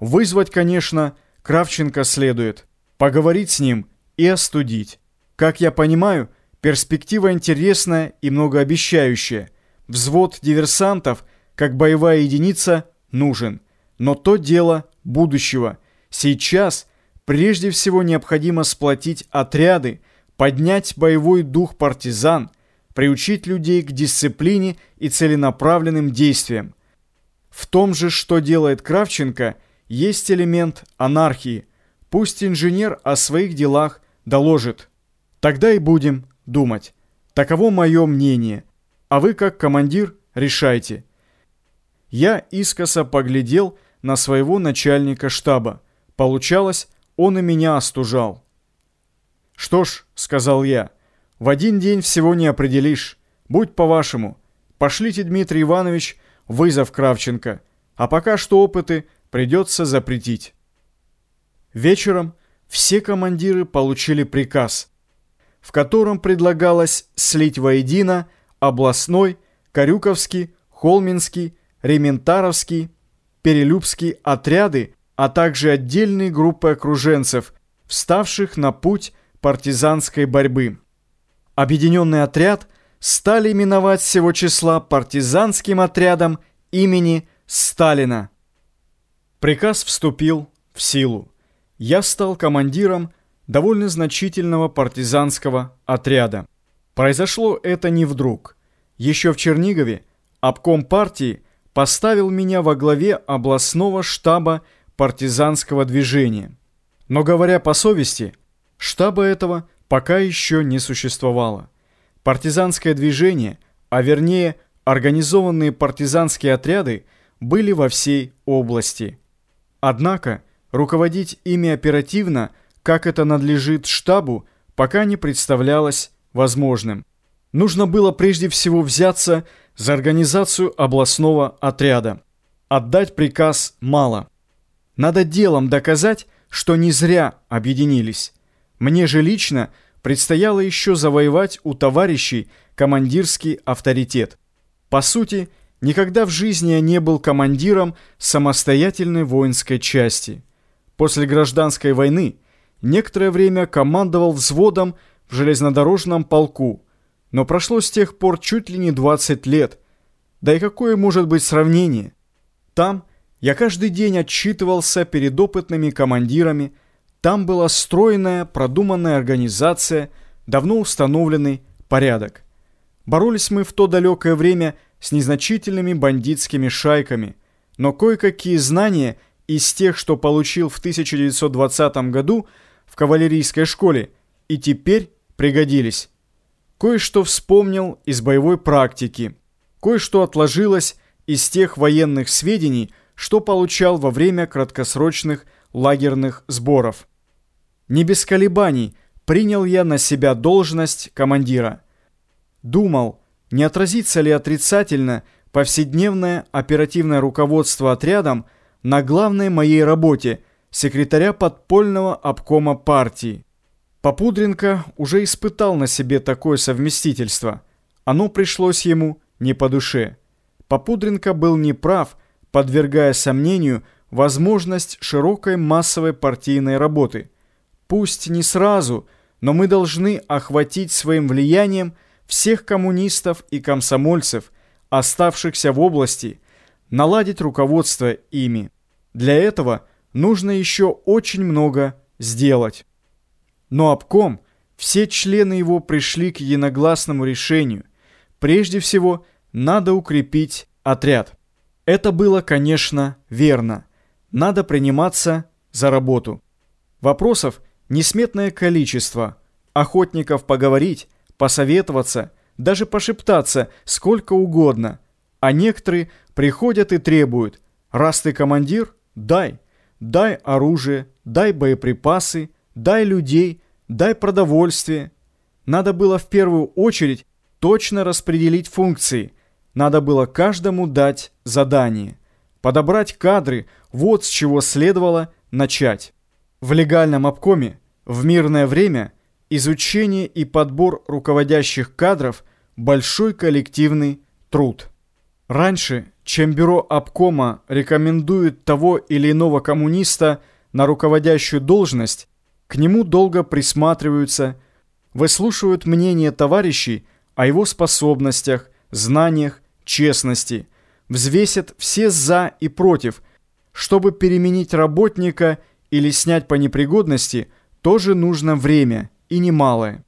Вызвать, конечно, Кравченко следует, поговорить с ним и остудить. Как я понимаю, перспектива интересная и многообещающая. Взвод диверсантов, как боевая единица, нужен. Но то дело будущего. Сейчас прежде всего необходимо сплотить отряды, поднять боевой дух партизан, приучить людей к дисциплине и целенаправленным действиям. В том же, что делает Кравченко, есть элемент анархии. Пусть инженер о своих делах доложит. Тогда и будем думать. Таково мое мнение. А вы, как командир, решайте. Я искоса поглядел на своего начальника штаба. Получалось, он и меня остужал. «Что ж», — сказал я, — «в один день всего не определишь. Будь по-вашему. Пошлите, Дмитрий Иванович, вызов Кравченко. А пока что опыты придется запретить». Вечером все командиры получили приказ, в котором предлагалось слить воедино областной, Карюковский, Холминский, Рементаровский, Перелюбский отряды, а также отдельные группы окруженцев, вставших на путь партизанской борьбы. Объединенный отряд стали именовать всего числа партизанским отрядом имени Сталина. Приказ вступил в силу. Я стал командиром довольно значительного партизанского отряда. Произошло это не вдруг. Еще в Чернигове обком партии поставил меня во главе областного штаба партизанского движения. Но говоря по совести, штаба этого пока еще не существовало. Партизанское движение, а вернее организованные партизанские отряды, были во всей области. Однако руководить ими оперативно, как это надлежит штабу, пока не представлялось возможным. Нужно было прежде всего взяться за организацию областного отряда. Отдать приказ мало. Надо делом доказать, что не зря объединились. Мне же лично предстояло еще завоевать у товарищей командирский авторитет. По сути, никогда в жизни я не был командиром самостоятельной воинской части. После гражданской войны некоторое время командовал взводом в железнодорожном полку, но прошло с тех пор чуть ли не 20 лет. Да и какое может быть сравнение? Там я каждый день отчитывался перед опытными командирами, там была стройная, продуманная организация, давно установленный порядок. Боролись мы в то далекое время с незначительными бандитскими шайками, но кое-какие знания из тех, что получил в 1920 году в кавалерийской школе, и теперь пригодились. Кое-что вспомнил из боевой практики, кое-что отложилось из тех военных сведений, что получал во время краткосрочных лагерных сборов. Не без колебаний принял я на себя должность командира. Думал, не отразится ли отрицательно повседневное оперативное руководство отрядом на главной моей работе секретаря подпольного обкома партии. Попудренко уже испытал на себе такое совместительство. Оно пришлось ему не по душе. Попудренко был неправ, подвергая сомнению возможность широкой массовой партийной работы. Пусть не сразу, но мы должны охватить своим влиянием всех коммунистов и комсомольцев, оставшихся в области, наладить руководство ими. Для этого нужно еще очень много сделать. Но обком, все члены его пришли к единогласному решению. Прежде всего, надо укрепить отряд. Это было, конечно, верно. Надо приниматься за работу. Вопросов несметное количество. Охотников поговорить, посоветоваться, даже пошептаться сколько угодно. А некоторые приходят и требуют. Раз ты командир, дай. Дай оружие, дай боеприпасы, дай людей, дай продовольствие. Надо было в первую очередь точно распределить функции – надо было каждому дать задание. Подобрать кадры, вот с чего следовало начать. В легальном обкоме в мирное время изучение и подбор руководящих кадров – большой коллективный труд. Раньше чем бюро обкома рекомендует того или иного коммуниста на руководящую должность, к нему долго присматриваются, выслушивают мнение товарищей о его способностях, знаниях, честности, взвесят все «за» и «против», чтобы переменить работника или снять по непригодности, тоже нужно время и немалое.